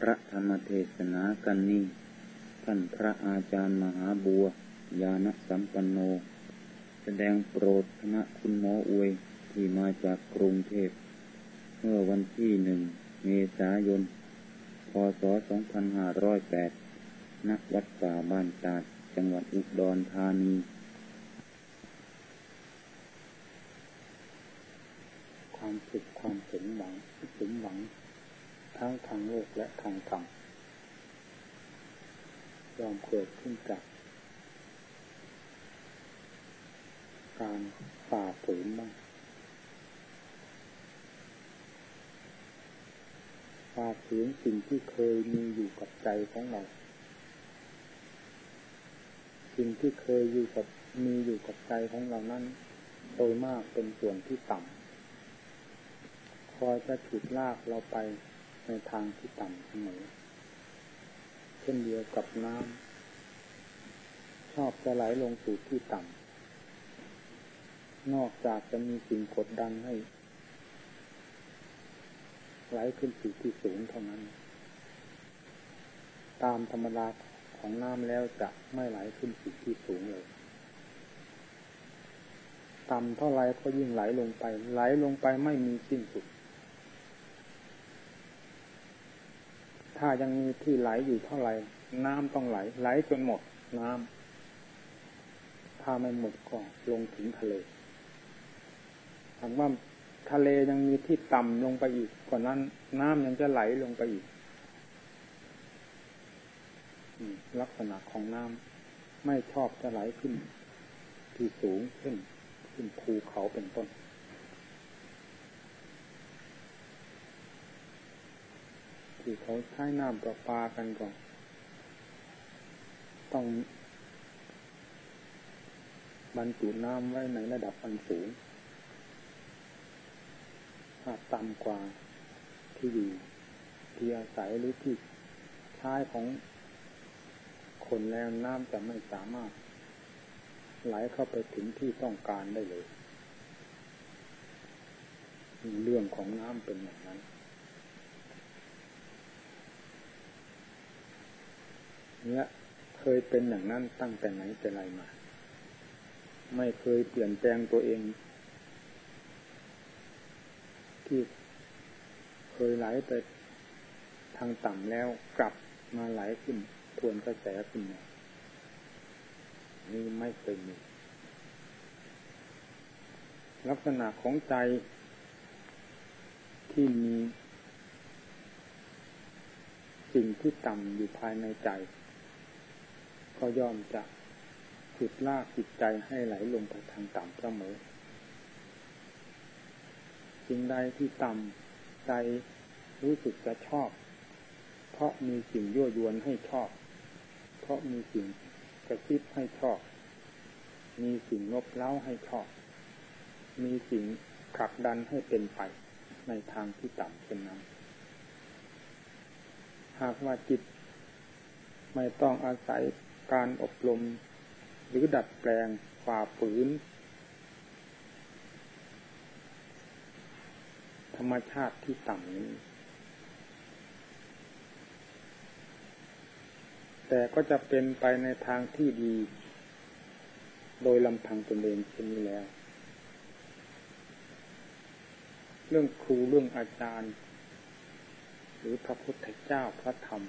พระธรรมเทศนากันนี้ ท่านพระอาจารย์มหาบัว ญาณสัมปันโน แสดงโปรดคณะคุณหมออวยที่มาจากกรุงเทพเมื่อวันที่หนึ่งเมษายน พศ 2508 ณ วัดป่าบ้านตาด จังหวัดอุดรธานีความสุขความสมหวังสมหวัง ทั้งทางโลกและทางธรรมยอมเกิดขึ้นจากการฝ่าฝืนบ้างฝ่าฝืนสิ่งที่เคยมีอยู่กับใจของเรา สิ่งที่เคยอยู่กับมีอยู่กับใจของเรานั้น โดยมากเป็นส่วนที่ต่ำคอยจะฉุดลากเราไป ในทางที่ต่ำเสมอเช่นเดียวกับน้ำชอบจะไหลลงสู่ที่ต่ำนอกจากจะมีสิ่งกดดันให้ไหลขึ้นสู่ที่สูงเท่านั้น ตามธรรมดาของน้ำแล้วจะไม่ไหลขึ้นสู่ที่สูงเลย ต่ำเท่าไรก็ยิ่งไหลลงไป ไหลลงไปไม่มีสิ้นสุด ถ้ายังมีที่ไหลอยู่เท่าไรน้ำต้องไหล ไหลจนหมดน้ำถ้าไม่หมดก็ลงถึงทะเลถามว่าทะเลยังมีที่ต่ำลงไปอีกกว่านั้น น้ำยังจะไหลลงไปอีกลักษณะของน้ำไม่ชอบจะไหลขึ้น ที่สูงขึ้นขึ้นภูเขาเป็นต้น ที่เขาใช้น้ำประปากันก่อนต้องบรรจุน้ำไว้ในระดับอันสูงถ้าต่ำกว่าที่อยู่ที่อาศัยหรือที่ใช้ของคนแล้วน้ำจะไม่สามารถไหลเข้าไปถึงที่ต้องการได้เลย เรื่องของน้ำเป็นอย่างนั้น เนี่ยเคยเป็นอย่างนั้นตั้งแต่ไหนแต่ไรมา ไม่เคยเปลี่ยนแปลงตัวเอง ที่เคยไหลไปทางต่ำแล้วกลับมาไหลขึ้นทวนกระแสขึ้นมานี่ไม่เคยมี ลักษณะของใจที่มี สิ่งที่ต่ำอยู่ภายในใจ ก็ย่อมจะฉุดลากจิตใจให้ไหลลงไปทางต่ำเสมอสิ่งใดที่ต่ำใจรู้สึกจะชอบ เพราะมีสิ่งยั่วยวนให้ชอบ เพราะมีสิ่งกระซิบให้ชอบ มีสิ่งลบเล้าให้ชอบ มีสิ่งขับดันให้เป็นไปในทางที่ต่ำเช่นนั้น หากว่าจิตไม่ต้องอาศัย การอบรมหรือดัดแปลงฝ่าฝืน ธรรมชาติที่ต่ำนี้ แต่ก็จะเป็นไปในทางที่ดี โดยลำพังตนเองเช่นนี้แล้ว เรื่องครูเรื่องอาจารย์ หรือพระพุทธเจ้าพระธรรม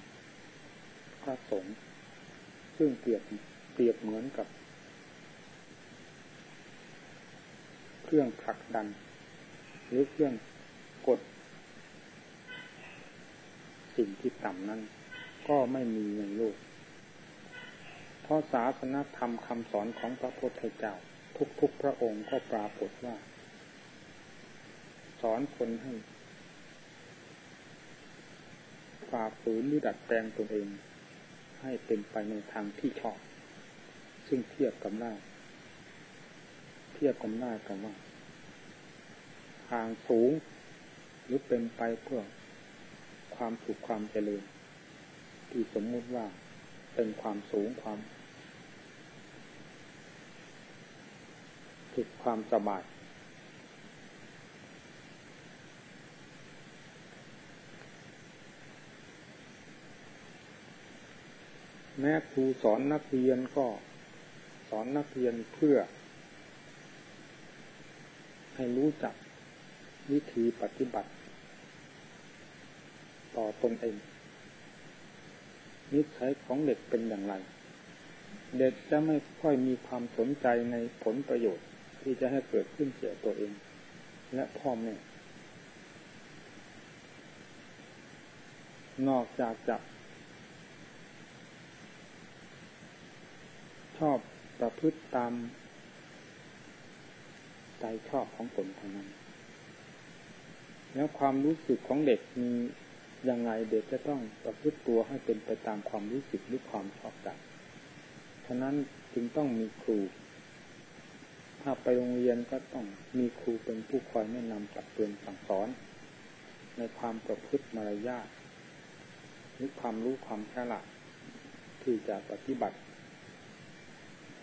พระสงฆ์ ซึ่งเปรียบเปรียบเหมือนกับ เครื่องผลักดัน หรือเครื่องกด สิ่งที่ต่ำนั้น ก็ไม่มีในโลกเพราะศาสนธรรมคำสอนของพระพุทธเจ้า ทุกๆพระองค์ก็ปรากฏว่า สอนคนให้ฝ่าฝืนหรือดัดแปลงตนเอง ให้เป็นไปในทางที่ชอบ ซึ่งเทียบกับได้เทียบกับได้กับว่า ทางสูงหรือเป็นไปเพื่อความสุขความเจริญ ที่สมมุติว่าเป็นความสูงความสุขความสบาย แม้ครูสอนนักเรียนก็สอนนักเรียนเพื่อ ให้รู้จักวิธีปฏิบัติ ต่อตนเอง นิสัยของเด็กเป็นอย่างไร เด็กจะไม่ค่อยมีความสนใจในผลประโยชน์ ที่จะให้เกิดขึ้นเสียตัวเอง และพ่อแม่นอกจากจะ ชอบประพฤติตาม ใจชอบของตนเท่านั้น แล้วความรู้สึกของเด็กมียังไงเด็กจะต้องประพฤติตัวให้เป็นไปตามความรู้สึกหรือความชอบใจฉะนั้นจึงต้องมีครู ถ้าไปโรงเรียนก็ต้องมีครูเป็นผู้คอยแนะนำตักเตือนสั่งสอน ในความประพฤติมารยาทหรือความรู้ความฉลาดที่จะปฏิบัติ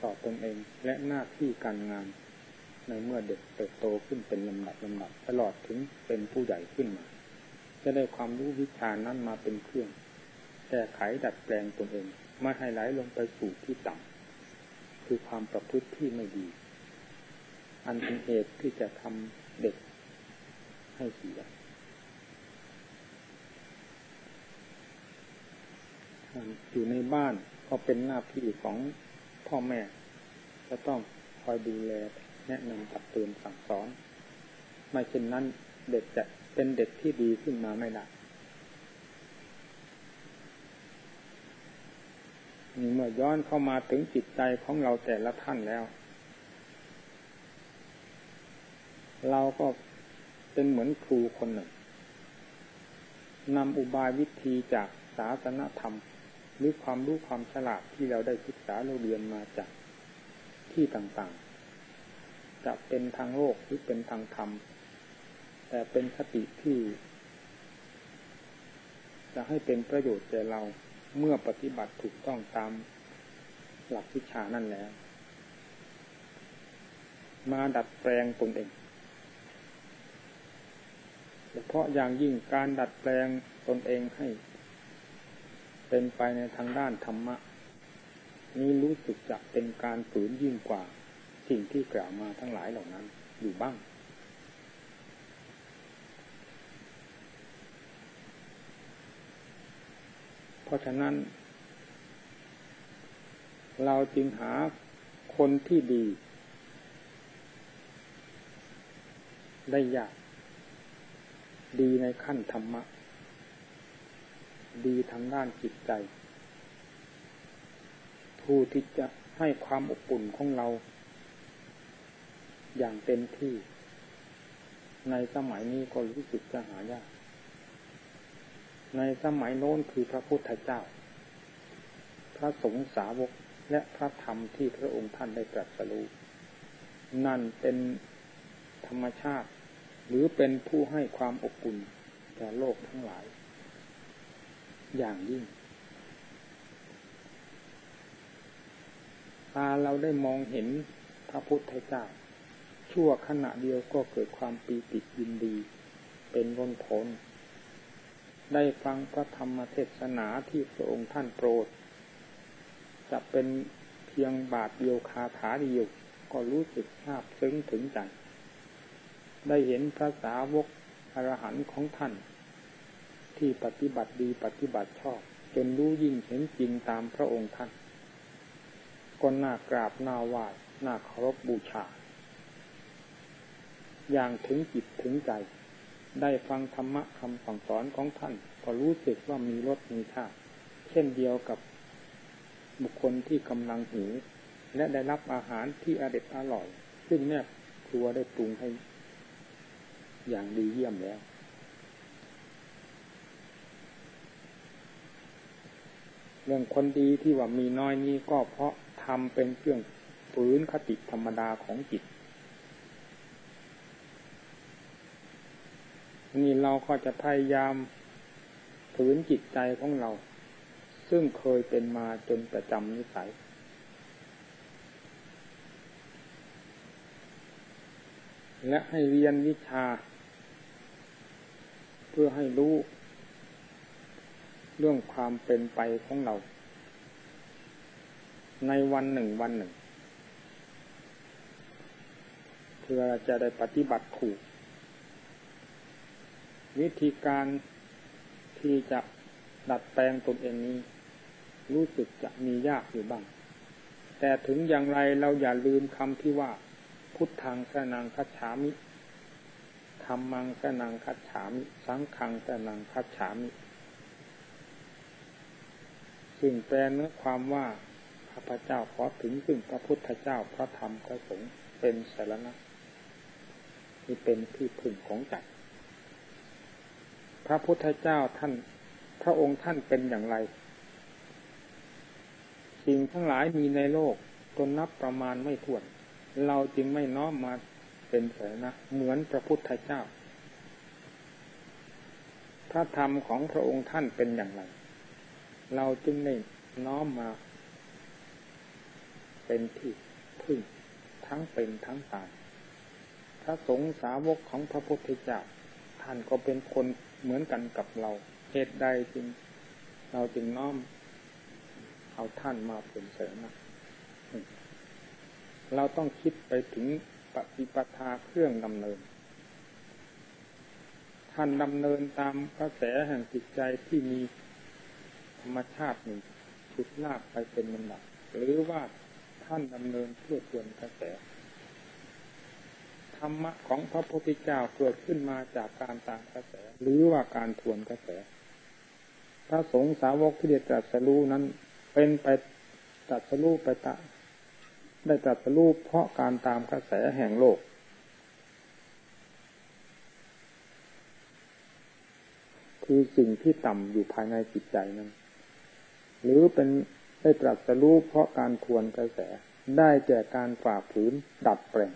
ต่อตนเองและหน้าที่การงาน ในเมื่อเด็กเติบโตขึ้นเป็นลำดับลำดับตลอดถึงเป็นผู้ใหญ่ขึ้นมา จะได้ความรู้วิชานั้นมาเป็นเครื่องแก้ไขดัดแปลงตนเองไม่ให้ไหลลงไปสู่ที่ต่ำคือความประพฤติที่ไม่ดี อันเป็นเหตุที่จะทำเด็กให้เสียอยู่ในบ้านก็เป็นหน้าที่ของ พ่อแม่ จะต้องคอยดูแลแนะนำตักเตือนสั่งสอน ไม่เช่นนั้นเด็กจะเป็นเด็กที่ดีขึ้นมาไม่ได้นี่เมื่อย้อนเข้ามาถึงจิตใจของเราแต่ละท่านแล้ว เราก็เป็นเหมือนครูคนหนึ่งนำอุบายวิธีจากศาสนธรรม หรือความรู้ความฉลาดที่เราได้ศึกษาเราเรียนมาจากที่ต่างๆ จะเป็นทางโลกหรือเป็นทางธรรม แต่เป็นคติที่ จะให้เป็นประโยชน์แก่เราเมื่อปฏิบัติถูกต้องตามหลักวิชานั่นแล้ว มาดัดแปลงตนเองเฉพาะอย่างยิ่งการดัดแปลงตนเองให้ เป็นไปในทางด้านธรรมะ นี้รู้สึกจะเป็นการฝืนยิ่งกว่าสิ่งที่กล่าวมาทั้งหลายเหล่านั้นอยู่บ้าง เพราะฉะนั้น เราจึงหาคนที่ดี ได้ยาก ดีในขั้นธรรมะ ดีทางด้านจิตใจ ผู้ที่จะให้ความอบอุ่นของเรา อย่างเต็มที่ ในสมัยนี้ก็รู้สึกจะหายาก ในสมัยโน้นคือพระพุทธเจ้า พระสงฆ์สาวกและพระธรรมที่พระองค์ท่านได้ตรัสรู้นั่นเป็นธรรมชาติ หรือเป็นผู้ให้ความอบอุ่นแก่โลกทั้งหลาย อย่างยิ่ง ตาเราได้มองเห็นพระพุทธเจ้า ชั่วขณะเดียวก็เกิดความปีติยินดี เป็นวนผล ได้ฟังพระธรรมเทศนาที่พระองค์ท่านโปรด จะเป็นเพียงบาทเดียวคาถาเดียวก็รู้สึกทราบซึ้งถึงใจ ได้เห็นพระสาวกอรหันต์ของท่าน ที่ปฏิบัติดีปฏิบัติชอบ จนรู้ยิ่งเห็นจริงตามพระองค์ท่านก็น่ากราบน่าไหว้น่าเคารพบบูชา อย่างถึงจิตถึงใจ ได้ฟังธรรมะคำสั่งสอนของท่าน ก็รู้สึกว่ามีรสมีชาติเช่นเดียวกับบุคคลที่กำลังหิวและได้รับอาหารที่อเด็ดอร่อย ซึ่งแม่ครัวได้ปรุงให้ อย่างดีเยี่ยมแล้ว เรื่องคนดีที่ว่ามีน้อยนี้ก็เพราะทำเป็นเครื่องฝืนคติธรรมดาของจิต นี่เราก็จะพยายามฝืนจิตใจของเรา ซึ่งเคยเป็นมาจนประจำนิสัยและให้เรียนวิชา เพื่อให้รู้ เรื่องความเป็นไปของเรา ในวันหนึ่งวันหนึ่ง เพื่อจะได้ปฏิบัติถูก วิธีการที่จะดัดแปลงตนเองนี้ รู้สึกจะมียากอยู่บ้าง แต่ถึงอย่างไรเราอย่าลืมคำที่ว่า พุทธังสนังคัจฉามิธรรมังสนังคัจฉามิ สังขังสนังคัจฉามิ ซึ่งแปลเนื้อความว่าข้าพเจ้าขอถึงซึ่งพระพุทธเจ้าพระธรรมพระสงฆ์เป็นสารณะที่เป็นที่พึ่งของใจพระพุทธเจ้าท่าน พระองค์ท่านเป็นอย่างไร สิ่งทั้งหลายมีในโลกจนนับประมาณไม่ถ้วน เราจึงไม่น้อมมาเป็นสารณะเหมือนพระพุทธเจ้า พระธรรมของพระองค์ท่านเป็นอย่างไร เราจึงได้น้อมมา เป็นที่พึ่งทั้งเป็นทั้งตายพระสงฆ์สาวกของพระพุทธเจ้าท่านก็เป็นคนเหมือนกันกับเราเหตุใดจึง เราจึงน้อม เอาท่านมาเป็นเสนาเราต้องคิดไปถึงปฏิปทาเครื่องดำเนิน ท่านดำเนินตามกระแสแห่งจิตใจที่มี ธรรมชาติหนึ่งชุดลากไปเป็นลำดับหรือว่าท่านดำเนินเพื่อส่วนกระแสธรรมะของพระพุทธเจ้าเกิดขึ้นมาจากการตามกระแส หรือว่าการทวนกระแสพระสงฆ์สาวกที่เดตรัสรู้นั้น เป็นไปตรัสรู้ไปตะ ได้ตรัสรู้เพราะการตามกระแสแห่งโลก คือสิ่งที่ต่ำอยู่ภายในจิตใจนั้น หรือเป็นได้ตรัสรู้เพราะการทวนกระแส ได้แก่การฝ่าฝืนดัดแปลง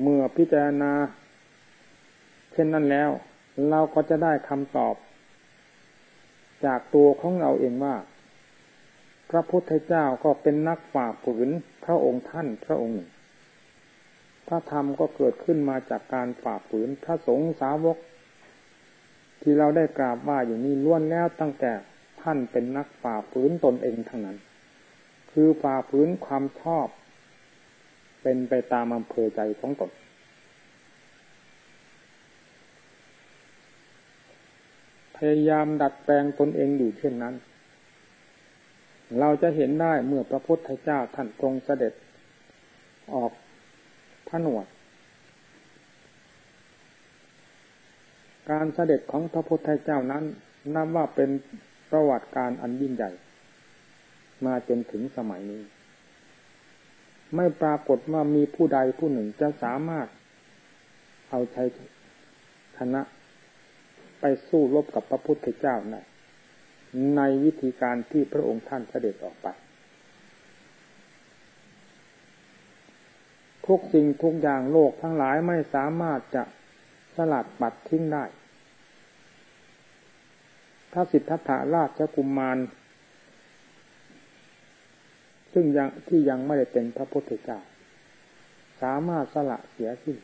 เมื่อพิจารณา เช่นนั้นแล้ว เราก็จะได้คำตอบ จากตัวของเราเองว่า พระพุทธเจ้าก็เป็นนักฝ่าฝืนพระองค์ท่านพระองค์หนึ่งพระธรรมก็เกิดขึ้นมาจากการฝ่าฝืนพระสงฆ์สาวก ที่เราได้กราบว่าอย่างนี้ล้วนแล้วตั้งแต่ท่านเป็นนักฝ่าฝืนตนเองทั้งนั้น คือฝ่าฝืนความชอบ เป็นไปตามอำเภอใจของตนพยายามดัดแปลงตนเองอยู่เช่นนั้น เราจะเห็นได้เมื่อพระพุทธเจ้าท่านทรงเสด็จ ออกผนวด การเสด็จของพระพุทธเจ้านั้นนับว่าเป็นประวัติการอันยิ่งใหญ่ มาจนถึงสมัยนี้ ไม่ปรากฏว่ามีผู้ใดผู้หนึ่งจะสามารถ เอาชัยชนะ ไปสู้รบกับพระพุทธเจ้าได้ในวิธีการที่พระองค์ท่านเสด็จออกไป ทุกสิ่งทุกอย่างโลกทั้งหลายไม่สามารถจะสลัดปัดทิ้งได้ ถ้าสิทธัตถาราชกุมมาร ซึ่งยังที่ยังไม่ได้เป็นพระพุทธเจ้าสามารถสละเสียสิ้น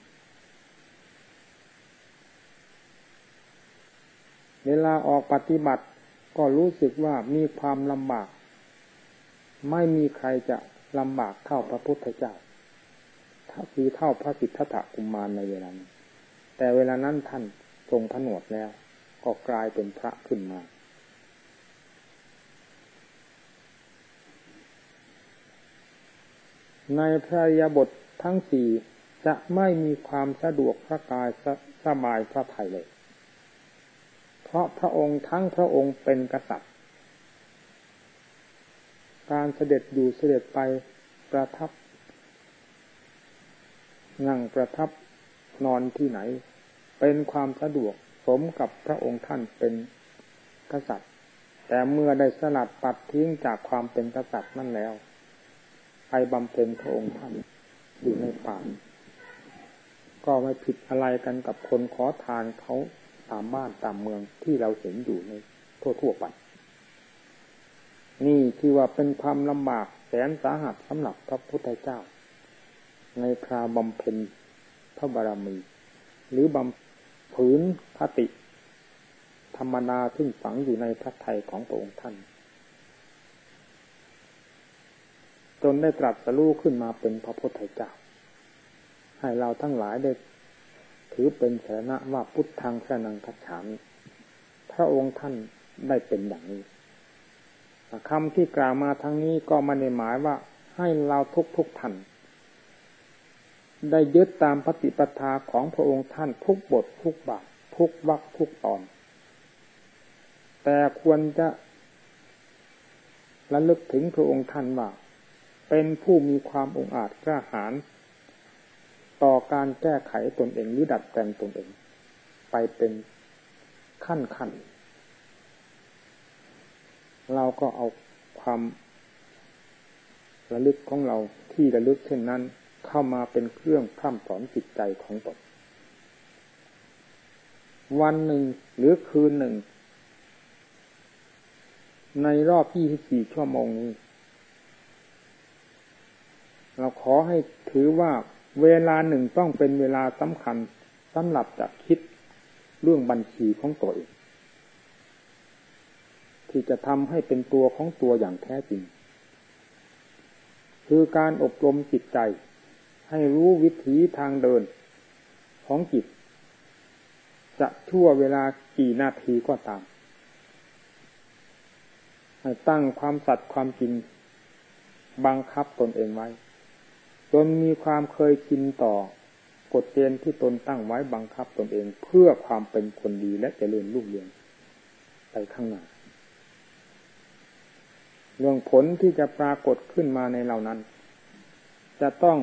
เวลาออกปฏิบัติก็รู้สึกว่ามีความลำบาก ไม่มีใครจะลำบากเท่าพระพุทธเจ้าถ้าคือเท่าพระสิทธัตถะกุมารในเวลานั้นแต่เวลานั้นท่านทรงผนวดแล้ว ก็กลายเป็นพระขึ้นมา ในพระยาบททั้งสี่จะไม่มีความสะดวกพระกายสสบายพระทัยเลย เพราะพระองค์ทั้งพระองค์เป็นกษัตริย์ การเสด็จอยู่เสด็จไปประทับ นั่งประทับนอนที่ไหน เป็นความสะดวก สมกับพระองค์ท่านเป็นกษัตริย์ แต่เมื่อได้สลัดปัดทิ้งจากความเป็นกษัตริย์นั่นแล้วไปบำเพ็ญพระองค์ท่านอยู่ในป่าก็ไม่ผิดอะไรกันกับคนขอทานเขาตามบ้านตามเมืองที่เราเห็นอยู่ในทั่วทั่วไปนี่คือว่าเป็นความลำบากแสนสาหัสสำหรับพระพุทธเจ้า ในคราบำเพ็ญพระบารมี หรือบำ ผืนพติธรรมนาซึ่งฝังอยู่ในพระทัยของพระองค์ท่าน จนได้ตรัสรู้ขึ้นมาเป็นพระพุทธเจ้า ให้เราทั้งหลายได้ถือเป็นสาระว่าพุทธังสนังคัจฉามิพระองค์ท่านได้เป็นอย่างนี้คำที่กล่าวมาทั้งนี้ก็ม่ได้หมายว่าให้เราทุกทุกท่าน ได้ยึดตามปฏิปทาของพระองค์ท่านทุกบททุกบาททุกวรรคทุกตอน แต่ควรจะระลึกถึงพระองค์ท่านว่าเป็นผู้มีความองอาจกล้าหาญต่อการแก้ไขตนเองหรือดัดแปลงตนเอง ไปเป็นขั้นขั้นเราก็เอาความระลึกของเราที่ระลึกเช่นนั้น เข้ามาเป็นเครื่องพร่ำสอนจิตใจของตนวันหนึ่งหรือคืนหนึ่ง ในรอบ 24 ชั่วโมงนี้ เราขอให้ถือว่าเวลาหนึ่งต้องเป็นเวลาสำคัญสำหรับจะคิดเรื่องบัญชีของตัวเองที่จะทำให้เป็นตัวของตัวอย่างแท้จริง คือการอบรมจิตใจ ให้รู้วิถีทางเดินของจิต จะชั่วเวลากี่นาทีก็ตาม ให้ตั้งความสัตย์ความจริง บังคับตนเองไว้ จนมีความเคยชินต่อกฎเกณฑ์ที่ตนตั้งไว้บังคับตนเอง เพื่อความเป็นคนดีและเจริญรุ่งเรืองไปข้างหน้าเรื่องผลที่จะปรากฏขึ้นมาในเหล่านั้น จะต้อง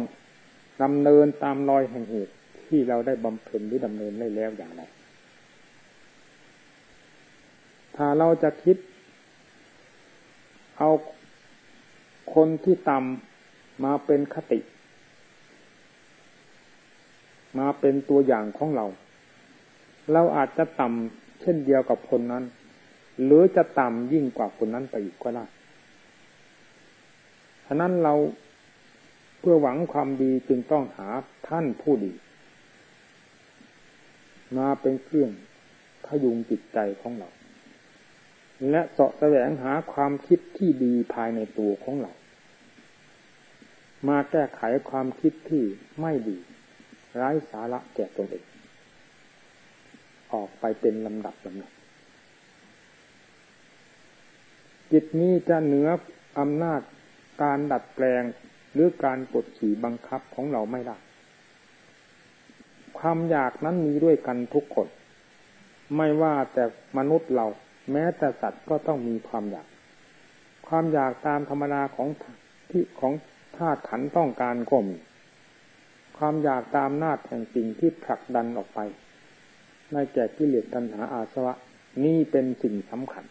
ดำเนินตามรอยแห่งเหตุที่เราได้บำเพ็ญหรือดำเนินได้แล้วอย่างไรถ้าเราจะคิด เอาคนที่ต่ำมาเป็นคติ มาเป็นตัวอย่างของเรา เราอาจจะต่ำเช่นเดียวกับคนนั้น หรือจะต่ำยิ่งกว่าคนนั้นไปอีกก็ได้ฉะนั้นเรา พื่อหวังความดีจึงต้องหาท่านผู้ดี มาเป็นเครื่องพยุงจิตใจของเรา และเสาะแสวงหาความคิดที่ดีภายในตัวของเรา มาแก้ไขความคิดที่ไม่ดีไร้สาระแก่ตนเองออกไปเป็นลำดับลำดับจิตนี้จะเหนืออำนาจการดัดแปลง หรือการกดขี่บังคับของเราไม่ได้ความอยากนั้นมีด้วยกันทุกคน ไม่ว่าแต่มนุษย์เรา แม้แต่สัตว์ก็ต้องมีความอยาก ความอยากตามธรรมดาของที่ของธาตุขันต้องการก็มีความอยากตามนาจแห่งสิ่งที่ผลักดันออกไปในแก่กิเลสตัณหาอาสวะนี่เป็นสิ่งสำคัญ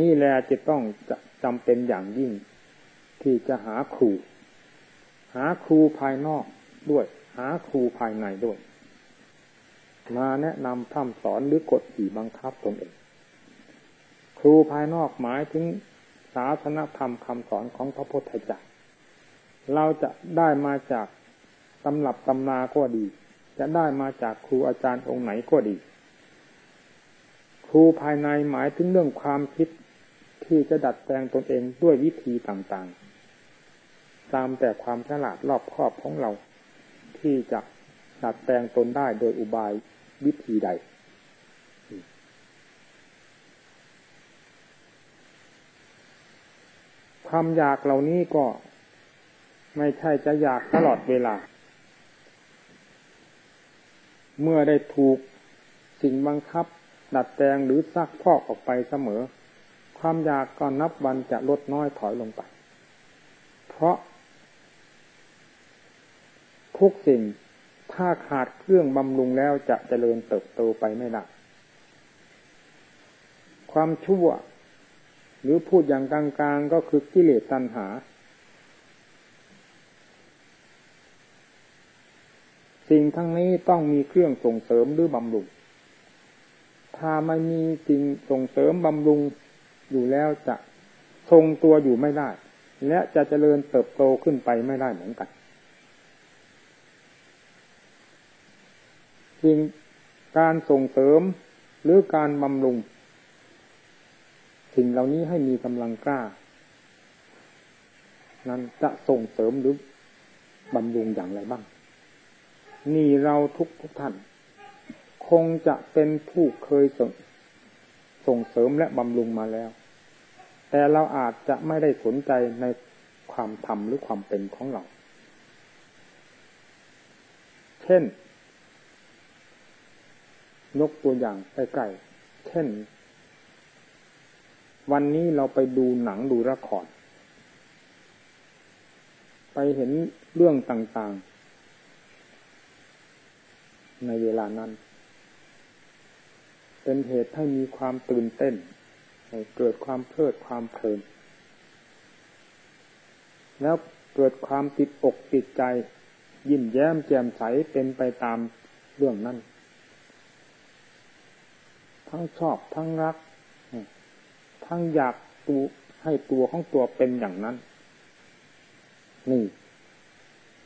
นี่แหละจะต้องจะจำเป็นอย่างยิ่ง ที่จะหาครู หาครูภายนอกด้วย หาครูภายในด้วย มาแนะนำพร่ำสอนหรือกดขี่บังคับตนเอง ครูภายนอกหมายถึงศาสนธรรมคำสอนของพระพุทธเจ้าเราจะได้มาจากตำรับตำนาก็ดี จะได้มาจากครูอาจารย์องค์ไหนก็ดี ครูภายในหมายถึงเรื่องความคิดที่จะดัดแปลงตนเองด้วยวิธีต่างๆ ตามแต่ความฉลาดรอบครอบของเรา ที่จะดัดแปลงตนได้โดยอุบายวิธีใด ความอยากเหล่านี้ก็ไม่ใช่จะอยากตลอดเวลา เมื่อได้ถูกสิ่งบังคับ ดัดแปลงหรือซักพอกออกไปเสมอ ความอยากก็นับวันจะลดน้อยถอยลงไป เพราะ ทุกสิ่ง ถ้าขาดเครื่องบำรุงแล้วจะเจริญเติบโตไปไม่ได้ความชั่ว หรือพูดอย่างกลางๆก็คือกิเลสตัณหา สิ่งทั้งนี้ต้องมีเครื่องส่งเสริมหรือบำรุง ถ้าไม่มีสิ่งส่งเสริมบำรุงอยู่แล้วจะทรงตัวอยู่ไม่ได้ และจะเจริญเติบโตขึ้นไปไม่ได้เหมือนกันิง การส่งเสริมหรือการบำรุง สิ่งเหล่านี้ให้มีกำลังกล้า นั้นจะส่งเสริมหรือบำรุงอย่างไรบ้าง นี่เราทุกทุกท่าน คงจะเป็นผู้เคยส่งส่งเสริมและบำรุงมาแล้ว แต่เราอาจจะไม่ได้สนใจในความทำหรือความเป็นของเรา เช่น ยกตัวอย่างใกล้ๆเช่น วันนี้เราไปดูหนังดูละครไปเห็นเรื่องต่างๆ ในเวลานั้น เป็นเหตุให้มีความตื่นเต้นให้เกิดความเพลิดความเพลิน แล้วเกิดความติดอกติดใจ ยิ้มแย้มแจ่มใสเป็นไปตามเรื่องนั้น ทั้งชอบทั้งรัก ทั้งอยากตัวให้ตัวของตัวเป็นอย่างนั้น นี่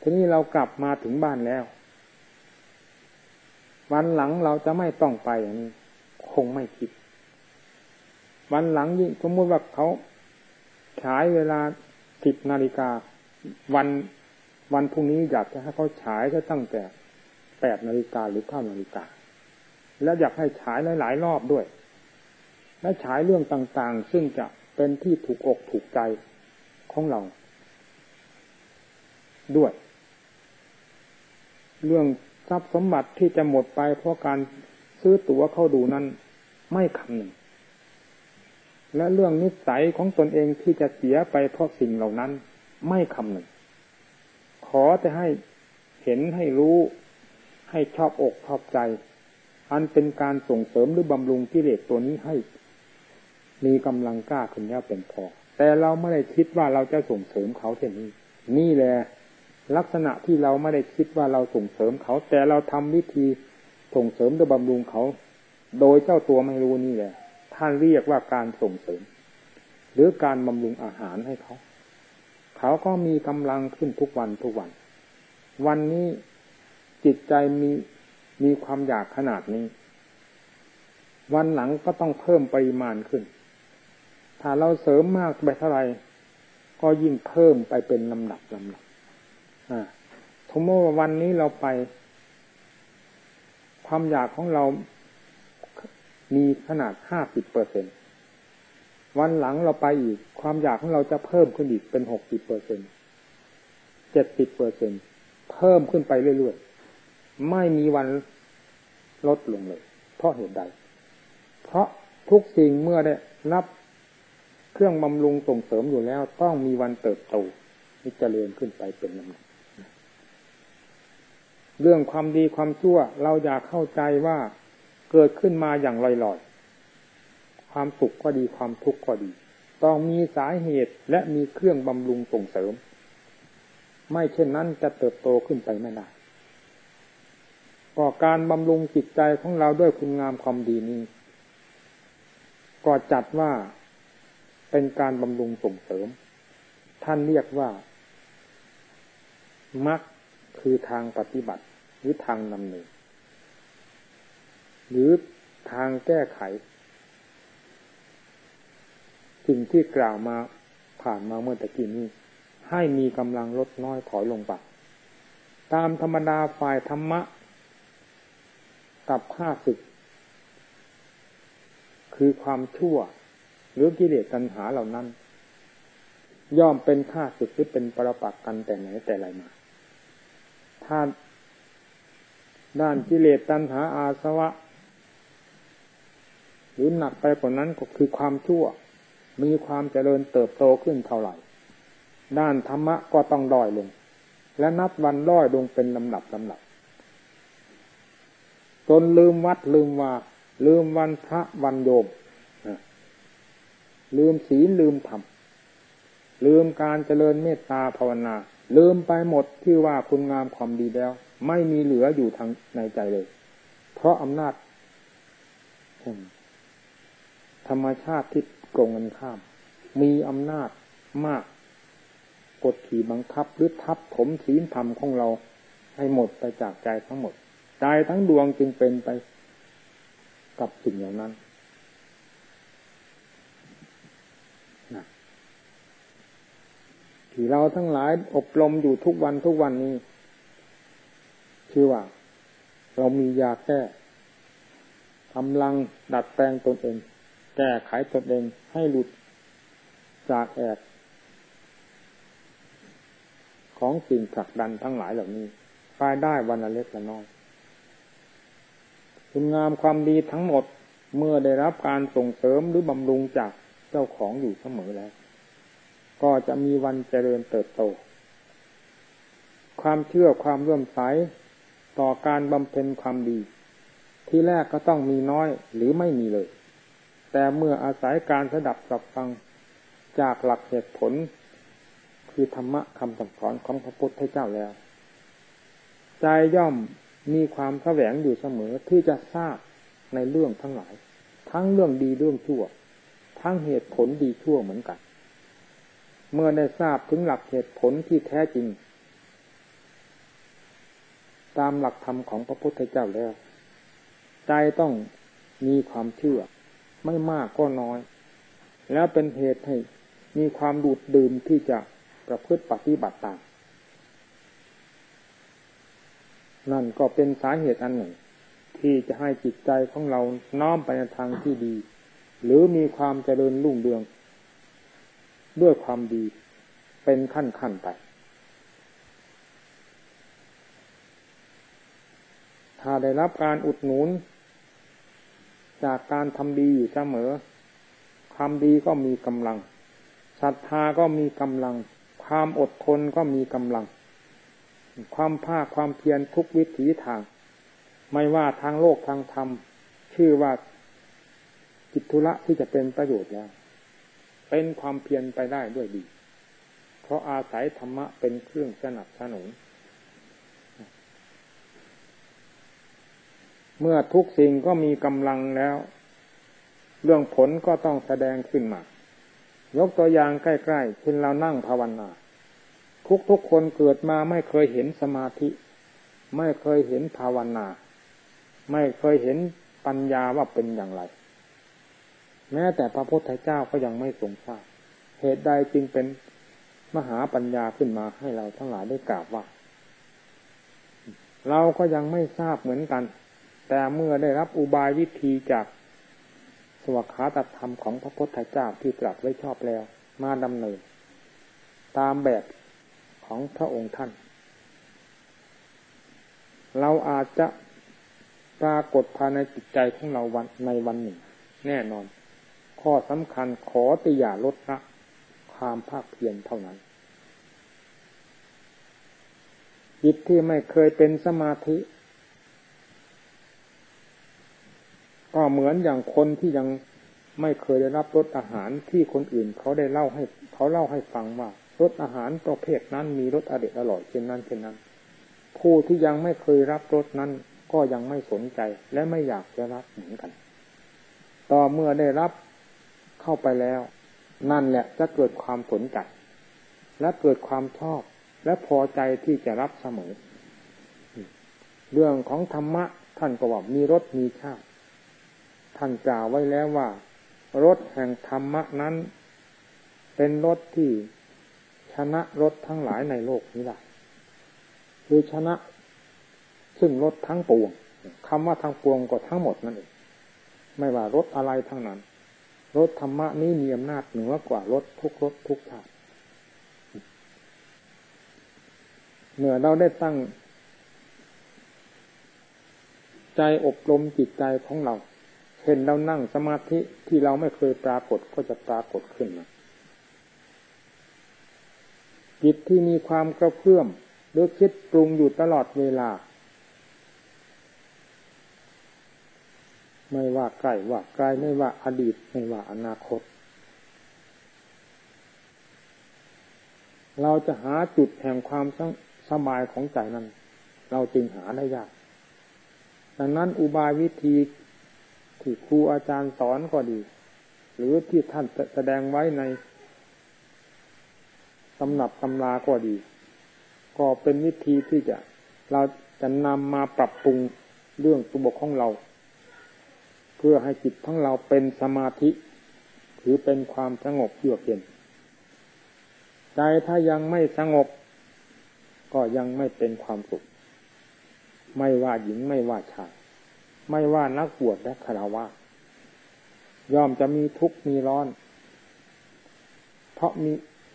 ทีนี้เรากลับมาถึงบ้านแล้ว วันหลังเราจะไม่ต้องไปอย่างนี้ คงไม่คิด วันหลังยิ่งสมมติว่าเขาฉายเวลาสิบนาฬิกา วันวันพรุ่งนี้อยากจะให้เขาฉายก็ตั้งแต่แปดนาฬิกาหรือเก้านาฬิกา แล้วอยากให้ฉายหลายๆรอบด้วย และฉายเรื่องต่างๆ ซึ่งจะเป็นที่ถูกอกถูกใจของเรา ด้วย เรื่องทรัพย์สมบัติที่จะหมดไปเพราะการซื้อตั๋วเข้าดูนั้นไม่คำหนึ่ง และเรื่องนิสัยของตนเองที่จะเสียไปเพราะสิ่งเหล่านั้นไม่คำหนึ่ง ขอจะให้เห็นให้รู้ให้ชอบอกชอบใจ อันเป็นการส่งเสริมหรือบำรุงกิเลสตัวนี้ให้ มีกำลังกล้าขึ้นแล้วเป็นพอ แต่เราไม่ได้คิดว่าเราจะส่งเสริมเขาเช่นนี้ นี่แหละลักษณะที่เราไม่ได้คิดว่าเราส่งเสริมเขา แต่เราทำวิธีส่งเสริมหรือบำรุงเขา โดยเจ้าตัวไม่รู้นี่แหละ ท่านเรียกว่าการส่งเสริม หรือการบำรุงอาหารให้เขา เขาก็มีกำลังขึ้นทุกวันทุกวัน วันนี้จิตใจมี มีความอยากขนาดนี้ วันหลังก็ต้องเพิ่มปริมาณขึ้น ถ้าเราเสริมมากไปเท่าไหร่ก็ยิ่งเพิ่มไปเป็นลำดับลำดับสมมติว่าวันนี้เราไป ความอยากของเรามีขนาดห้าสิบเปอร์เซ็นวันหลังเราไปอีก ความอยากของเราจะเพิ่มขึ้นอีกเป็นหกสิบเปอร์เซ็นเจ็ดสิบเปอร์เซ็นเพิ่มขึ้นไปเรื่อยๆ ไม่มีวันลดลงเลย เพราะเหตุใด เพราะทุกสิ่งเมื่อได้รับเครื่องบำรุงส่งเสริมอยู่แล้ว ต้องมีวันเติบโตที่เจริญขึ้นไปเป็นลำดับเรื่องความดีความชั่ว เราอยากเข้าใจว่าเกิดขึ้นมาอย่างลอยๆ ความสุขก็ดีความทุกข์ก็ดี ต้องมีสาเหตุและมีเครื่องบำรุงส่งเสริม ไม่เช่นนั้นจะเติบโตขึ้นไปไม่ได้ ก็การบำรุงจิตใจของเราด้วยคุณงามความดีนี้ก็จัดว่าเป็นการบำรุงส่งเสริม ท่านเรียกว่ามักคือทางปฏิบัติ หรือทางนำเนินหรือทางแก้ไข สิ่งที่กล่าวมาผ่านมาเมื่อตะกี้นี้ ให้มีกำลังลดน้อยถอยลงไปตามธรรมดาฝ่ายธรรมะ กับข้าศึก คือความชั่ว หรือกิเลสตัณหาเหล่านั้น ย่อมเป็นข้าศึกหรือเป็นปรปักกันแต่ไหนแต่ไรมา ถ้าด้านกิเลสตัณหาอาสวะ หรือหนักไปกว่านั้นก็คือความชั่ว มีความเจริญเติบโตขึ้นเท่าไหร่ ด้านธรรมะก็ต้องด้อยลง และนับวันด้อยลงเป็นลำดับลำดับ จนลืมวัดลืมว่า ลืมวันพระวันโยมลืมศีลลืมธรรมลืมการเจริญเมตตาภาวนา ลืมไปหมดที่ว่าคุณงามความดีแล้ว ไม่มีเหลืออยู่ทางในใจเลย เพราะอำนาจธรรมชาติที่โกงกันข้าม มีอำนาจมากกดขี่บังคับหรือทับถมศีลธรรมของเราให้หมดไปจากใจทั้งหมด ใจทั้งดวงจึงเป็นไปกับสิ่งอย่างนั้นที่เราทั้งหลายอบรมอยู่ทุกวันทุกวันนี้คือว่า เรามียาแก้กำลังดัดแปลงตนเอง แก้ไขตนเองให้หลุดจากแอกของสิ่งผลักดันทั้งหลายเหล่านี้รายได้วันละเล็กละน้อย คุณงามความดีทั้งหมดเมื่อได้รับการส่งเสริมหรือบำรุงจากเจ้าของอยู่เสมอแล้ว ก็จะมีวันเจริญเติบโต ความเชื่อความร่วมใสต่อการบำเพ็ญความดี ที่แรกก็ต้องมีน้อยหรือไม่มีเลย แต่เมื่ออาศัยการสดับสับฟังจากหลักเหตุผล คือธรรมะคำสั่งสอนของพระพุทธเจ้าแล้ว ใจย่อม มีความแสวงอยู่เสมอที่จะทราบในเรื่องทั้งหลาย ทั้งเรื่องดีเรื่องชั่ว ทั้งเหตุผลดีชั่วเหมือนกัน เมื่อได้ทราบถึงหลักเหตุผลที่แท้จริง ตามหลักธรรมของพระพุทธเจ้าแล้ว ใจต้องมีความเชื่อ ไม่มากก็น้อย แล้วเป็นเหตุให้มีความดูดดื่มที่จะประพฤติปฏิบัติตาม นั่นก็เป็นสาเหตุอันหนึ่ง ที่จะให้จิตใจของเราน้อมไปในทางที่ดี หรือมีความเจริญรุ่งเรือง ด้วยความดีเป็นขั้นขั้นไป ถ้าได้รับการอุดหนุน จากการทำดีอยู่เสมอความดีก็มีกำลังศรัทธาก็มีกำลัง ความอดทนก็มีกำลัง ความภาคความเพียรทุกวิถีทาง ไม่ว่าทางโลกทางธรรม ชื่อว่ากิจธุระที่จะเป็นประโยชน์แล้ว เป็นความเพียรไปได้ด้วยดี เพราะอาศัยธรรมะเป็นเครื่องสนับสนุน เมื่อทุกสิ่งก็มีกำลังแล้ว เรื่องผลก็ต้องแสดงขึ้นมา ยกตัวอย่างใกล้ๆเช่นเรานั่งภาวนา ทุกทุกคนเกิดมาไม่เคยเห็นสมาธิ ไม่เคยเห็นภาวนา ไม่เคยเห็นปัญญาว่าเป็นอย่างไร แม้แต่พระพุทธเจ้าก็ยังไม่ทรงทราบเหตุใดจึงเป็นมหาปัญญาขึ้นมาให้เราทั้งหลายได้กราบว่า เราก็ยังไม่ทราบเหมือนกัน แต่เมื่อได้รับอุบายวิธีจากสวขาตธรรมของพระพุทธเจ้าที่ตรัสไว้ชอบแล้ว มาดำเนิน ตามแบบ ของพระองค์ท่าน เราอาจจะปรากฏภายในจิตใจของเราวันในวันหนึ่ง แน่นอน ข้อสำคัญขอติยาลดละความภาคเพียรเท่านั้นจิตที่ไม่เคยเป็นสมาธิ ก็เหมือนอย่างคนที่ยังไม่เคยได้รับรสอาหารที่คนอื่นเขาได้เล่าให้ เขาเล่าให้ฟังว่า รสอาหารประเภทนั้นมีรสอเด็ดอร่อยเช่นนั้นเช่นนั้น ผู้ที่ยังไม่เคยรับรสนั้นก็ยังไม่สนใจและไม่อยากจะรับเหมือนกัน ต่อเมื่อได้รับเข้าไปแล้ว นั่นแหละจะเกิดความสนใจและเกิดความชอบและพอใจที่จะรับเสมอ เรื่องของธรรมะท่านก็ว่ามีรสมีชาติ ท่านกล่าวไว้แล้วว่ารสแห่งธรรมะนั้น เป็นรสที่ ชนะรถทั้งหลายในโลกนี้ได้คือชนะ ซึ่งรถทั้งปวงคำว่าทั้งปวงก็ทั้งหมดนั่นเองไม่ว่ารถอะไรทั้งนั้นรถธรรมะนี้มีอำนาจเหนือกว่ารถทุกรถทุกชาติเมื่อเราได้ตั้ง ใจอบรมจิตใจของเราเห็นเรานั่งสมาธิที่เราไม่เคยปรากฏก็จะปรากฏขึ้นมา จิตที่มีความกระเพื่อมหรือคิดปรุงอยู่ตลอดเวลา ไม่ว่าใกล้ว่าไกลไม่ว่าอดีตไม่ว่าอนาคต เราจะหาจุดแห่งความสบายของใจนั้น เราจึงหาได้ยาก ดังนั้นอุบายวิธีที่ครูอาจารย์สอนก็ดี หรือที่ท่านแสดงไว้ใน ตำหนับตำราก็ดี ก็เป็นวิธีที่จะเราจะนำมาปรับปรุงเรื่องตัวบกของเรา เพื่อให้จิตของเราเป็นสมาธิถือเป็นความสงบเยือกเย็นใจถ้ายังไม่สงบ ก็ยังไม่เป็นความสุข ไม่ว่าหญิงไม่ว่าชายไม่ว่านักบวชและคารวะย่อมจะมีทุกข์มีร้อน เพราะมี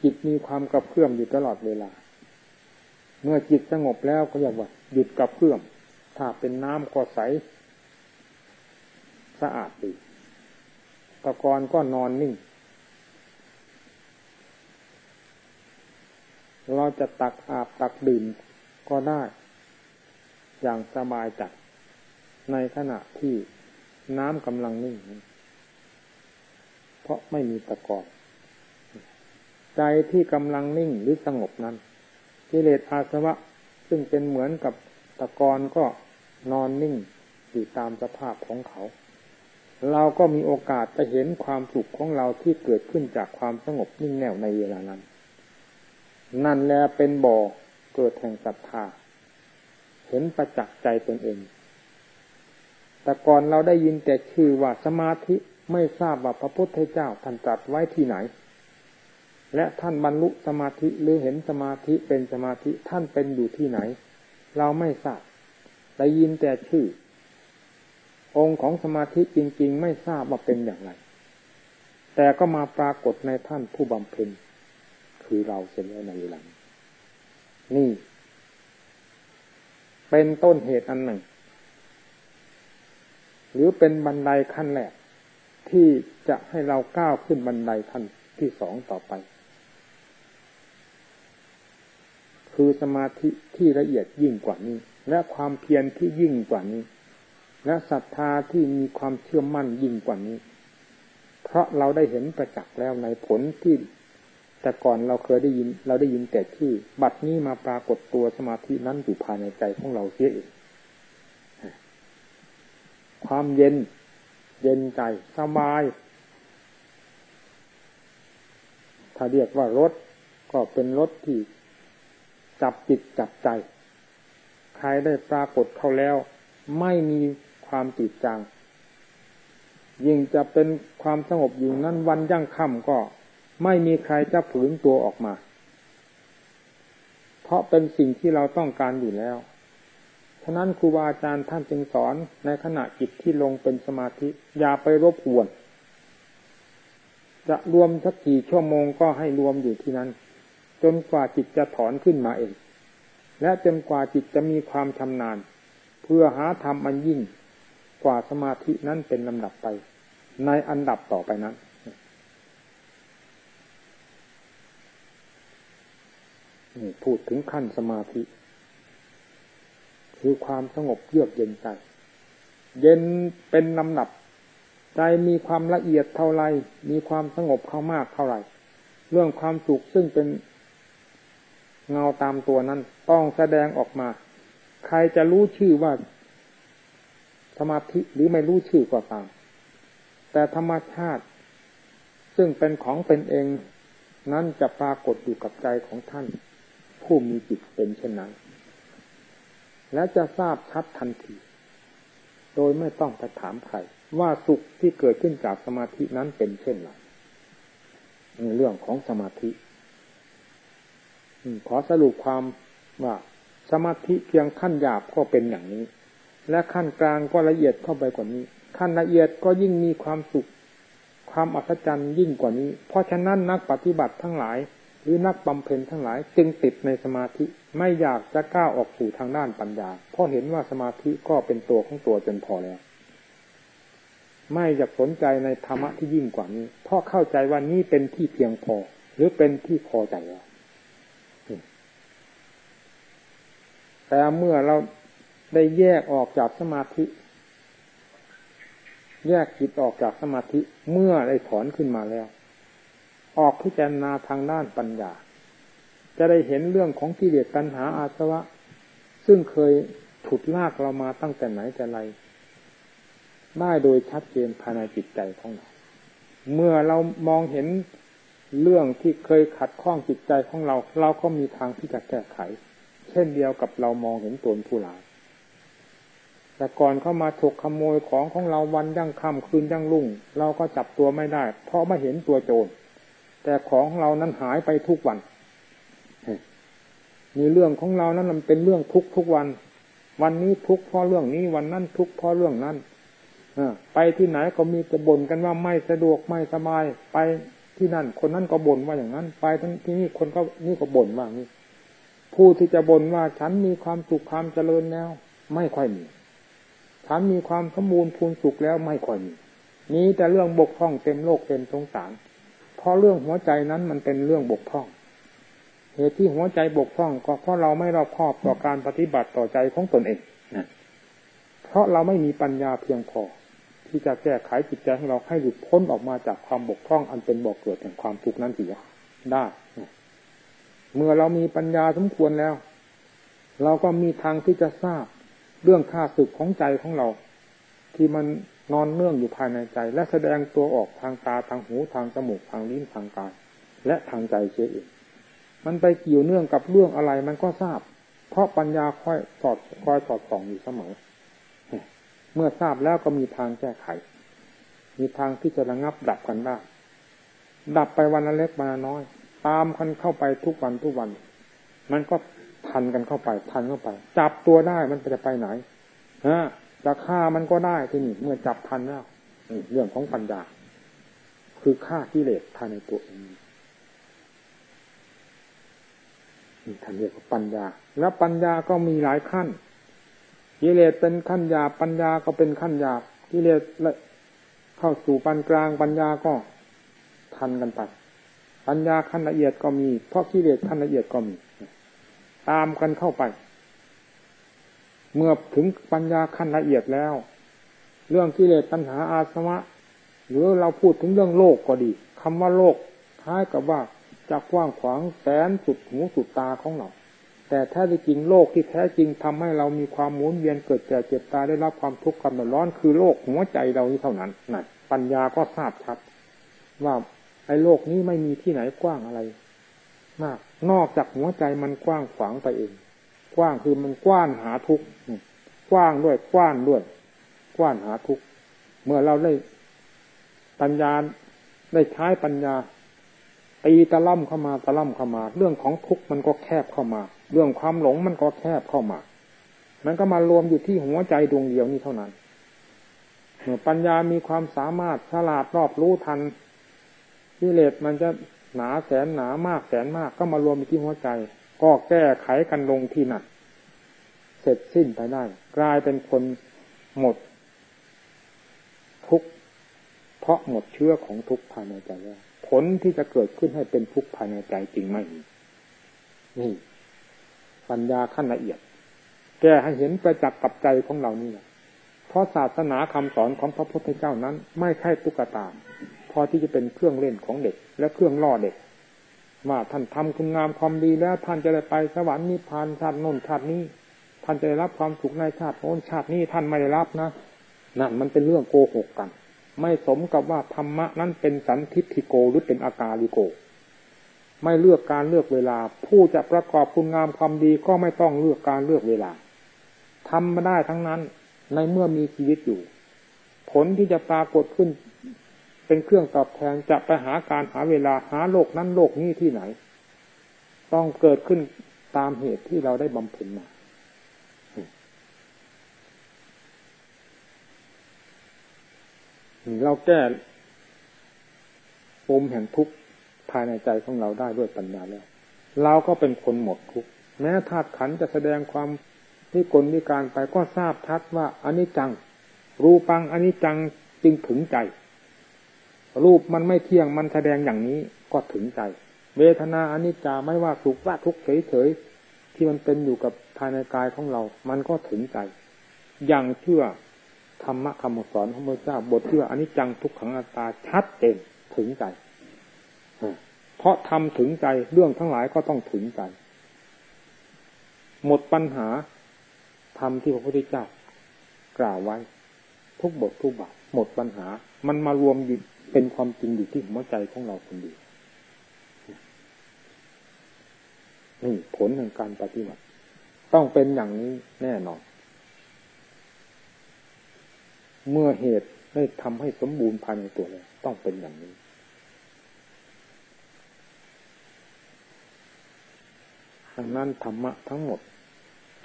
จิตมีความกระเพื่อมอยู่ตลอดเวลา เมื่อจิตสงบแล้วก็เรียกว่าหยุดกระเพื่อม ถ้าเป็นน้ำก็ใสสะอาดดีตะกอนก็นอนนิ่ง เราจะตักอาบตักดื่มก็ได้ อย่างสบายจัดในขณะที่น้ำกำลังนิ่ง เพราะไม่มีตะกอน ใจที่กำลังนิ่งหรือสงบนั้นกิเลสอาสวะซึ่งเป็นเหมือนกับตะกอนก็นอนนิ่งอยู่ตามสภาพของเขา เราก็มีโอกาสจะเห็นความสุขของเราที่เกิดขึ้นจากความสงบนิ่งแน่วในเวลานั้น นั่นแลเป็นบ่อเกิดแห่งศรัทธาเห็นประจักษ์ใจตนเอง แต่ก่อนเราได้ยินแต่ชื่อว่าสมาธิไม่ทราบว่าพระพุทธเจ้าท่านตรัสไว้ที่ไหน และท่านบรรลุสมาธิหรือเห็นสมาธิเป็นสมาธิท่านเป็นอยู่ที่ไหน เราไม่ทราบได้ยินแต่ชื่อ องค์ของสมาธิจริง ๆ ไม่ทราบว่าเป็นอย่างไร แต่ก็มาปรากฏในท่านผู้บำเพ็ญคือเราเสร็จแล้วในหลัง นี่ เป็นต้นเหตุอันหนึ่ง หรือเป็นบันไดขั้นแรกที่จะให้เราก้าวขึ้นบันไดขั้นที่สองต่อไป คือสมาธิที่ละเอียดยิ่งกว่านี้ และความเพียรที่ยิ่งกว่านี้ และศรัทธาที่มีความเชื่อมั่นยิ่งกว่านี้ เพราะเราได้เห็นประจักษ์แล้วในผลที่ แต่ก่อนเราเคยได้ยิน เราได้ยินแต่ที่บัดนี้มาปรากฏตัวสมาธินั้นอยู่ภายในใจของเราเสียเองความเย็น เย็นใจสบาย ถ้าเรียกว่ารถก็เป็นรถที่ จับจิตจับใจ ใครได้ปรากฏเข้าแล้ว ไม่มีความติดจัง ยิ่งจะเป็นความสงบอยู่นั้นวันยั่งค่ำก็ไม่มีใครจะฝืนตัวออกมา เพราะเป็นสิ่งที่เราต้องการอยู่แล้วฉะนั้นครูบาอาจารย์ท่านจึงสอนในขณะจิตที่ลงเป็นสมาธิอย่าไปรบกวน จะรวมสักกี่ชั่วโมงก็ให้รวมอยู่ที่นั้น จนกว่าจิตจะถอนขึ้นมาเอง และจนกว่าจิตจะมีความชำนาญ เพื่อหาธรรมอันยิ่งกว่าสมาธินั้นเป็นลำดับไป ในอันดับต่อไปนั้น นี่พูดถึงขั้นสมาธิ คือความสงบเยือกเย็นใจ เย็นเป็นลำดับ ใจมีความละเอียดเท่าไร มีความสงบเข้ามากเท่าไร เรื่องความสุขซึ่งเป็น เงาตามตัวนั้น ต้องแสดงออกมา ใครจะรู้ชื่อว่า สมาธิหรือไม่รู้ชื่อก็ตาม แต่ธรรมชาติ ซึ่งเป็นของเป็นเอง นั้นจะปรากฏอยู่กับใจของท่าน ผู้มีจิตเป็นเช่นนั้น และจะทราบชัดทันที โดยไม่ต้องไปถามใครว่าสุขที่เกิดขึ้นจากสมาธินั้นเป็นเช่นไรในเรื่องของสมาธิ ขอสรุปความว่าสมาธิเพียงขั้นหยาบก็เป็นอย่างนี้ และขั้นกลางก็ละเอียดเข้าไปกว่านี้ ขั้นละเอียดก็ยิ่งมีความสุข ความอัศจรรย์ยิ่งกว่านี้ เพราะฉะนั้นนักปฏิบัติทั้งหลาย หรือนักบำเพ็ญทั้งหลายจึงติดในสมาธิไม่อยากจะก้าวออกสู่ทางด้านปัญญา เพราะเห็นว่าสมาธิก็เป็นตัวของตัวจนพอแล้ว ไม่อยากสนใจในธรรมะที่ยิ่งกว่านี้ เพราะเข้าใจว่านี้เป็นที่เพียงพอ หรือเป็นที่พอใจแล้ว แต่เมื่อเราได้แยกออกจากสมาธิ แยกจิตออกจากสมาธิเมื่อได้ถอนขึ้นมาแล้ว ออกพิจารณาทางด้านปัญญา จะได้เห็นเรื่องของกิเลสตัณหาอาสวะ ซึ่งเคยถุดลากเรามาตั้งแต่ไหนแต่ไรได้โดยชัดเจนภายในจิตใจของเรา เมื่อเรามองเห็นเรื่องที่เคยขัดข้องจิตใจของเรา เราก็มีทางที่จะแก้ไข ช่นเดียวกับเรามองเห็นตนผู้หลายแต่ก่อนเข้ามาฉกขโมยของของเราวันยั่งค่ำคืนยั่งรุ่ง เราก็จับตัวไม่ได้ เพราะไม่เห็นตัวโจรแต่ของเรานั้นหายไปทุกวันมีเรื่องของเรานั้นมันเป็นเรื่องทุกทุกวัน วันนี้ทุกเพราะเรื่องนี้วันนั้นทุกเพราะเรื่องนั้นไปที่ไหนก็มีจะบ่นกันว่าไม่สะดวกไม่สบาย ไปที่นั่น คนนั้นก็บ่นว่าอย่างนั้น ไปที่นี่คนก็นี่ก็บ่นว่านี่ ผู้ที่จะบ่นว่าฉันมีความสุขความเจริญแล้ว ไม่ค่อยมี ฉันมีความสมบูรณ์พูนสุขแล้วไม่ค่อยมีมีแต่เรื่องบกพร่องเต็มโลกเต็มสงสาร เพราะเรื่องหัวใจนั้นมันเป็นเรื่องบกพร่อง เหตุที่หัวใจบกพร่องก็เพราะเราไม่รอบคอบต่อการปฏิบัติต่อใจของตนเองนะเพราะเราไม่มีปัญญาเพียงพอ ที่จะแก้ไขจิตใจของเราให้หลุดพ้นออกมาจากความบกพร่องอันเป็นบ่อกเกิดแห่งความทุกข์นั้นเสียได้ เมื่อเรามีปัญญาสมควรแล้ว เราก็มีทางที่จะทราบเรื่องค่าสึกของใจของเรา ที่มันนอนเนื่องอยู่ภายในใจ และแสดงตัวออกทางตาทางหูทางจมูกทางลิ้นทางกายและทางใจเสียเองมันไปเกี่ยวเนื่องกับเรื่องอะไรมันก็ทราบ เพราะปัญญาค่อยสอดคอยสอดส่องอยู่เสมอ เมื่อทราบแล้วก็มีทางแก้ไข มีทางที่จะระงับดับกันได้ดับไปวันละเล็กวันละน้อย ตามกันเข้าไปทุกวันทุกวัน มันก็ทันกันเข้าไปทันเข้าไป จับตัวได้มันจะไปไหนฮะจะฆ่ามันก็ได้ที่นี่เมื่อจับทันแล้วเรื่องของปัญญา คือฆ่ากิเลสภายในตัวเองนี่ท่านเรียกว่าปัญญา แล้วปัญญาก็มีหลายขั้นกิเลสเป็นขั้นยาปัญญาก็เป็นขั้นยากิเลสเข้าสู่ปานกลางปัญญาก็ทันกันไป ปัญญาขั้นละเอียดก็มี เพราะกิเลสขั้นละเอียดก็มี ตามกันเข้าไป เมื่อถึงปัญญาขั้นละเอียดแล้ว เรื่องกิเลสตัณหาอาสวะ หรือเราพูดถึงเรื่องโลกก็ดีคำว่าโลกท้ายกับว่าจะกว้างขวางแสนสุดหูสุดตาของเราแต่แท้จริงโลกที่แท้จริงทำให้เรามีความหมุนเวียนเกิดแก่เจ็บตายได้รับความทุกข์ความร้อนคือโลกหัวใจเรานี้เท่านั้นนั่นปัญญาก็ทราบชัดว่า ไอ้โลกนี้ไม่มีที่ไหนกว้างอะไร มาก นอกจากหัวใจมันกว้างขวางไปเอง กว้างคือมันกว้านหาทุกข์กว้างด้วยกว้านด้วย กว้านหาทุกข์เมื่อเราได้ปัญญาได้ใช้ปัญญาตีตะล่ำเข้ามาตะล่ำเข้ามา เรื่องของทุกข์มันก็แคบเข้ามา เรื่องความหลงมันก็แคบเข้ามา มันก็มารวมอยู่ที่หัวใจดวงเดียวนี้เท่านั้นเมื่อปัญญามีความสามารถฉลาดรอบรู้ทัน กิเลสมันจะหนาแสนหนามากแสนมากก็มารวมอยู่ที่หัวใจ ก็แก้ไขกันลงที่นั่นเสร็จสิ้นไปได้ กลายเป็นคนหมด ทุกเพราะหมดเชื้อของทุกภายในใจแล้วผลที่จะเกิดขึ้นให้เป็นทุกภายในใจจริงไม่มีนี่ปัญญาขั้นละเอียด แก้ให้เห็นประจักษ์กับใจของเรานี่แหละเพราะศาสนาคำสอนของพระพุทธเจ้านั้น ไม่ใช่ตุ๊กตา อที่จะเป็นเครื่องเล่นของเด็ก และเครื่องล่อเด็กว่าท่านทำคุณงามความดีแล้ว ท่านจะได้ไปสวรรค์นิพพานชาตินนชาตินี้ ท่านจะได้รับความสุขในชาติโน้นชาตินี้ท่านไม่ได้รับนะนั่นมันเป็นเรื่องโกหกกัน ไม่สมกับว่าธรรมะนั้นเป็นสันทิฏฐิโกหรือเป็นอากาลิโก ไม่เลือกการเลือกเวลา ผู้จะประกอบคุณงามความดีก็ไม่ต้องเลือกการเลือกเวลาทำมาได้ทั้งนั้นในเมื่อมีชีวิตอยู่ ผลที่จะปรากฏขึ้น เป็นเครื่องตอบแทนจะไปหาการหาเวลาหาโลกนั้นโลกนี้ที่ไหน ต้องเกิดขึ้นตามเหตุที่เราได้บำเพ็ญมาเราแก้ปมแห่งทุกข์ภายในใจของเราได้ด้วยปัญญาแล้วเราก็เป็นคนหมดทุกข์แม้ธาตุขันจะแสดงความที่กลวิการไปก็ทราบชัดว่าอันนี้จัง รูปังอันนี้จังจึงถึงใจ รูปมันไม่เที่ยงมันแสดงอย่างนี้ก็ถึงใจ เวทนาอนนี้จาไม่ว่าสุขว่าทุกข์เฉยๆที่มันเป็นอยู่กับภายในกายของเรา มันก็ถึงใจ อย่างเชื่อธรรมะคำสอนของพระเจ้าบทเชื่ออันนี้จังทุกขังอัตตาชัดเจนถึงใจเพราะทำถึงใจเรื่องทั้งหลายก็ต้องถึงใจ หมดปัญหาทำที่พระพุทธเจ้ากล่าวไว้ ทุกบททุกบาทหมดปัญหา มันมารวมอยู่ เป็นความจริงอยู่ที่หัวใจของเราคนเดียวนี่ผลแห่งการปฏิบัติ ต้องเป็นอย่างนี้แน่นอน เมื่อเหตุได้ทำให้สมบูรณ์ภายในตัวแล้วต้องเป็นอย่างนี้ดังนั้นธรรมะทั้งหมด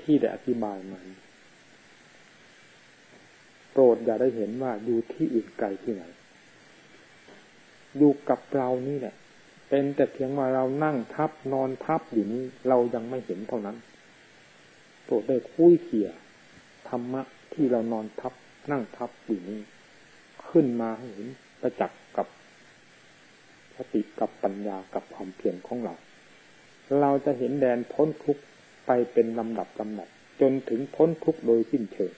ที่ได้อธิบายมาโปรดอย่าได้เห็นว่าอยู่ที่อื่นไกลที่ไหน อยู่กับเรานี่แหละเป็นแต่เพียงว่าเรานั่งทับนอนทับอยู่นี้เรายังไม่เห็นเท่านั้นโปรดได้คุยเขี่ยธรรมะที่เรานอนทับนั่งทับอยู่นี้ ขึ้นมาให้เห็นประจักษ์กับสติกับปัญญากับความเพียรของเรา เราจะเห็นแดนพ้นทุกข์ไปเป็นลำดับลำดับจนถึงพ้นทุกข์โดยสิ้นเชิง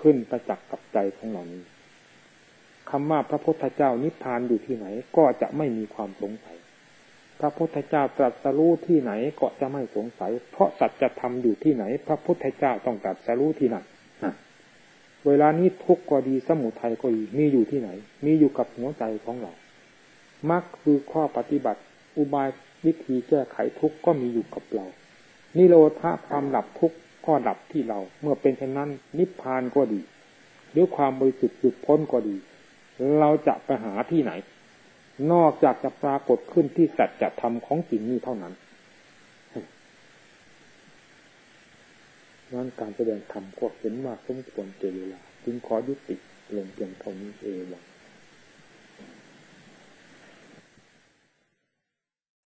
ขึ้นประจักษ์กับใจของเรานี้ คำว่าพระพุทธเจ้านิพพานอยู่ที่ไหน ก็จะไม่มีความสงสัย พระพุทธเจ้าตรัสรู้ที่ไหนก็จะไม่สงสัย เพราะสัจธรรมอยู่ที่ไหน พระพุทธเจ้าต้องตรัสรู้ที่นั่นเวลานี้ทุกข์ก็ดีสมุทัยก็ดีมีอยู่ที่ไหน มีอยู่กับหัวใจของเรามรรคคือข้อปฏิบัติ อุบายวิธีแก้ไขทุกข์ก็มีอยู่กับเรา นิโรธาความดับทุกข์ก็ดับที่เรา เมื่อเป็นเช่นนั้น นิพพานก็ดีหรือความบริสุทธิ์หลุดพ้นก็ดี เราจะไปหาที่ไหน นอกจากจะปรากฏขึ้นที่สัจธรรมของสิ่งนี้เท่านั้นนั้นการแสดงธรรมก็เห็นว่าสมควรเจเวลาจึงขอยุติลงเพียงเท่านี้เอง